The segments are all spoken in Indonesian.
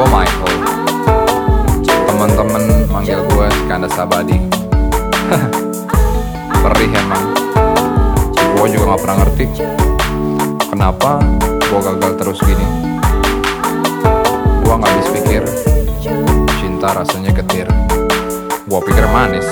Gue Michael. Temen-temen manggil gue Skanda Sabadi. Perih emang. Gue juga gak pernah ngerti Kenapa gue gagal terus gini. Gue gak habis pikir. Cinta rasanya getir Gue pikir manis.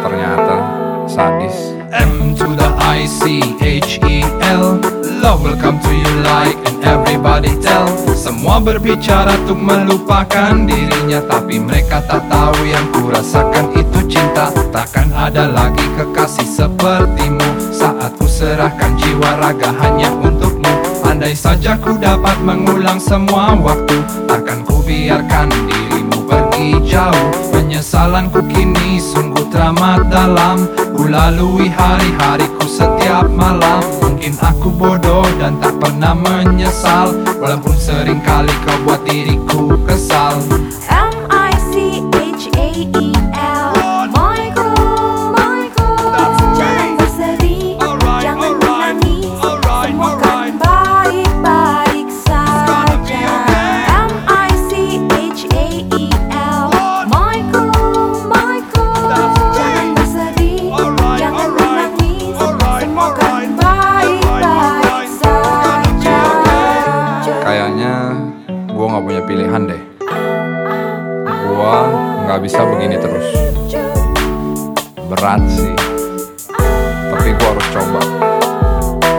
Ternyata sadis. M to the I C H E L. Love will come to you like and everybody tell Semua berbicara untuk melupakan dirinya Tapi mereka tak tahu yang kurasakan itu cinta. Takkan ada lagi kekasih sepertimu. Saat ku serahkan jiwa raga hanya untukmu. Andai saja ku dapat mengulang semua waktu Takkan ku biarkan dirimu pergi jauh. Penyesalanku kini sungguh teramat dalam. Ku lalui hari-hariku setiap malam. Mungkin aku bodoh dan tak pernah menyesal. Walaupun sering kali kau buat diriku punya pilihan deh. Gue gak bisa begini terus. Berat sih. Tapi gue harus coba.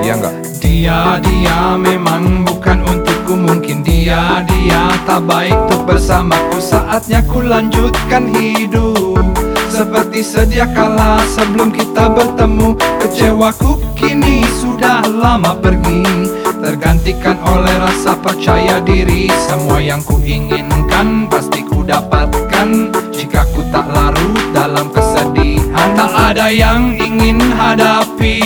Iya gak? Dia dia memang bukan untukku. Mungkin dia dia tak baik untuk bersamaku. Saatnya ku lanjutkan hidup. Seperti sedia kala sebelum kita bertemu. Kecewaku kini sudah lama pergi Tergantikan oleh rasa percaya diri. Semua yang ku inginkan pasti ku dapatkan. Jika ku tak larut dalam kesedihan Tak ada yang ingin hadapi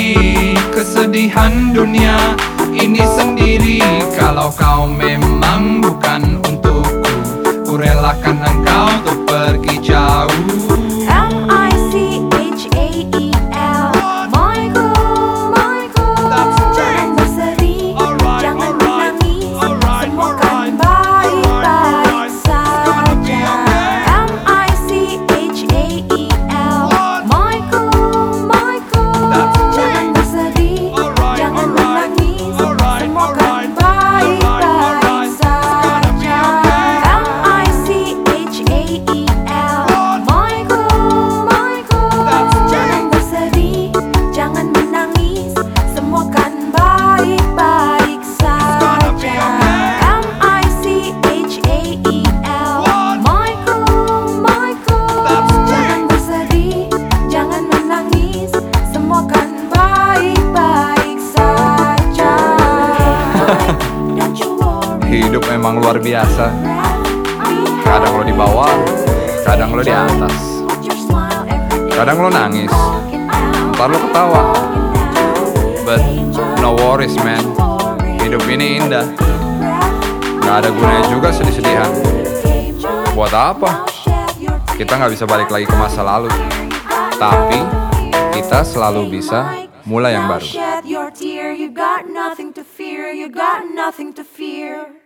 Kesedihan dunia ini sendiri. Kalau kau memang bukan untukku Ku relakan engkau untuk Hidup memang luar biasa. Kadang lo di bawah Kadang lo di atas. Kadang lo nangis Ntar lo ketawa. But no worries man. Hidup ini indah. Gak ada gunanya juga sedih-sedihan. Buat apa? Kita nggak bisa balik lagi ke masa lalu. Tapi kita selalu bisa mulai yang baru nothing to fear, you got nothing to fear.